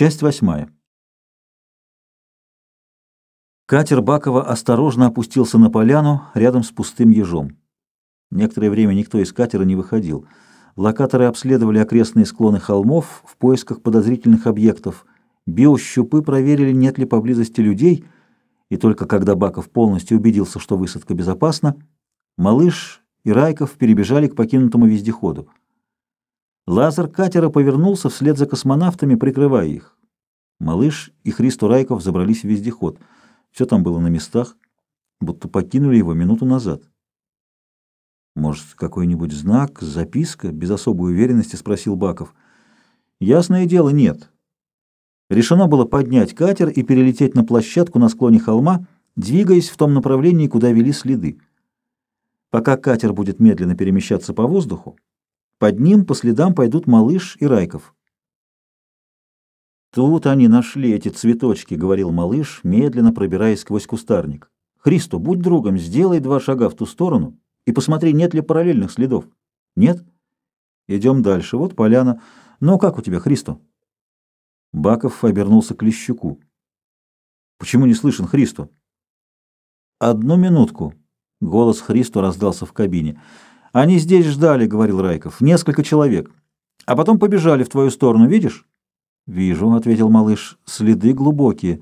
Часть восьмая. Катер Бакова осторожно опустился на поляну рядом с пустым ежом. Некоторое время никто из катера не выходил. Локаторы обследовали окрестные склоны холмов в поисках подозрительных объектов. Биощупы проверили, нет ли поблизости людей, и только когда Баков полностью убедился, что высадка безопасна, малыш и Райков перебежали к покинутому вездеходу. Лазер катера повернулся вслед за космонавтами, прикрывая их. Малыш и Христо Райков забрались в вездеход. Все там было на местах, будто покинули его минуту назад. «Может, какой-нибудь знак, записка?» — без особой уверенности спросил Баков. «Ясное дело, нет». Решено было поднять катер и перелететь на площадку на склоне холма, двигаясь в том направлении, куда вели следы. Пока катер будет медленно перемещаться по воздуху, под ним по следам пойдут Малыш и Райков. «Тут они нашли эти цветочки», — говорил Малыш, медленно пробираясь сквозь кустарник. «Христо, будь другом, сделай два шага в ту сторону и посмотри, нет ли параллельных следов. Нет? Идем дальше. Вот поляна. Ну, как у тебя, Христо?» Баков обернулся к Лещуку. «Почему не слышен Христо?» «Одну минутку», — голос Христо раздался в кабине. «Они здесь ждали», — говорил Райков, — «несколько человек. А потом побежали в твою сторону, видишь?» «Вижу», — ответил малыш, — «следы глубокие».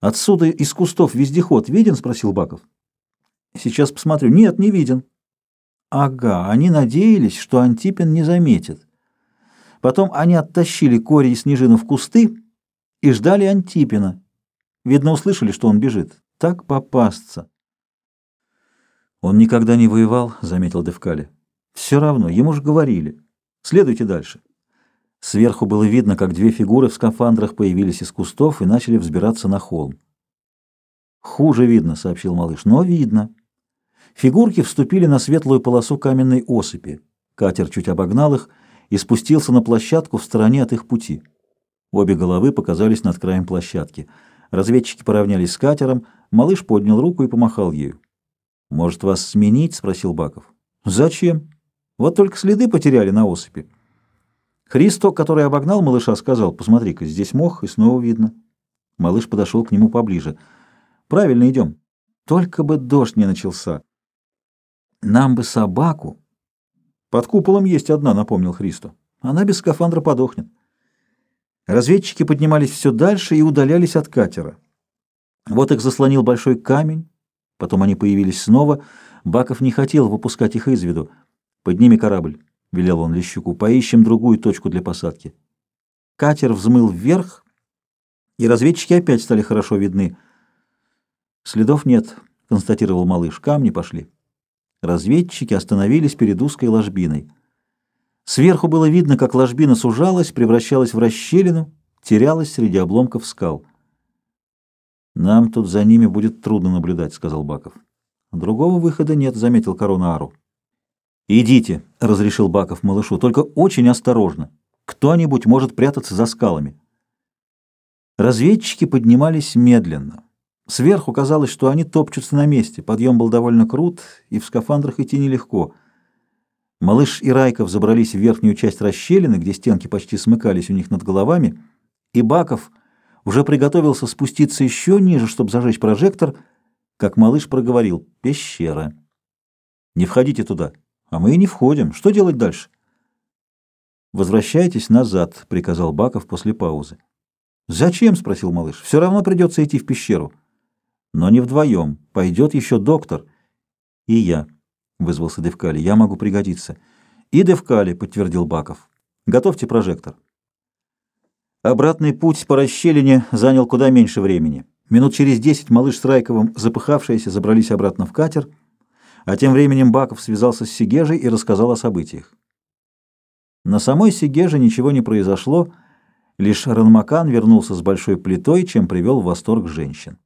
«Отсюда из кустов вездеход виден?» — спросил Баков. «Сейчас посмотрю». «Нет, не виден». «Ага, они надеялись, что Антипин не заметит. Потом они оттащили Кори и Снежину в кусты и ждали Антипина. Видно, услышали, что он бежит. Так попасться». «Он никогда не воевал», — заметил Девкали. «Все равно, ему же говорили. Следуйте дальше». Сверху было видно, как две фигуры в скафандрах появились из кустов и начали взбираться на холм. «Хуже видно», — сообщил малыш, — «но видно». Фигурки вступили на светлую полосу каменной осыпи. Катер чуть обогнал их и спустился на площадку в стороне от их пути. Обе головы показались над краем площадки. Разведчики поравнялись с катером, малыш поднял руку и помахал ею. «Может, вас сменить?» — спросил Баков. «Зачем? Вот только следы потеряли на осыпи». Христо, который обогнал малыша, сказал, «Посмотри-ка, здесь мох, и снова видно». Малыш подошел к нему поближе. «Правильно идем. Только бы дождь не начался». «Нам бы собаку». «Под куполом есть одна», — напомнил Христо. «Она без скафандра подохнет». Разведчики поднимались все дальше и удалялись от катера. Вот их заслонил большой камень, Потом они появились снова. Баков не хотел выпускать их из виду. «Подними корабль», — велел он Лещуку. «Поищем другую точку для посадки». Катер взмыл вверх, и разведчики опять стали хорошо видны. «Следов нет», — констатировал малыш. «Камни пошли». Разведчики остановились перед узкой ложбиной. Сверху было видно, как ложбина сужалась, превращалась в расщелину, терялась среди обломков скал. «Нам тут за ними будет трудно наблюдать», — сказал Баков. «Другого выхода нет», — заметил Корона Ару. «Идите», — разрешил Баков малышу, — «только очень осторожно. Кто-нибудь может прятаться за скалами». Разведчики поднимались медленно. Сверху казалось, что они топчутся на месте. Подъем был довольно крут, и в скафандрах идти нелегко. Малыш и Райков забрались в верхнюю часть расщелины, где стенки почти смыкались у них над головами, и Баков — уже приготовился спуститься еще ниже, чтобы зажечь прожектор, как малыш проговорил «Пещера». «Не входите туда». «А мы и не входим. Что делать дальше?» «Возвращайтесь назад», — приказал Баков после паузы. «Зачем?» — спросил малыш. «Все равно придется идти в пещеру». «Но не вдвоем. Пойдет еще доктор». «И я», — вызвался Девкали. «Я могу пригодиться». «И Девкали», — подтвердил Баков. «Готовьте прожектор». Обратный путь по расщелине занял куда меньше времени. Минут через десять малыш с Райковым, запыхавшиеся, забрались обратно в катер, а тем временем Баков связался с Сигежей и рассказал о событиях. На самой Сигеже ничего не произошло, лишь Ранмакан вернулся с большой плитой, чем привел в восторг женщин.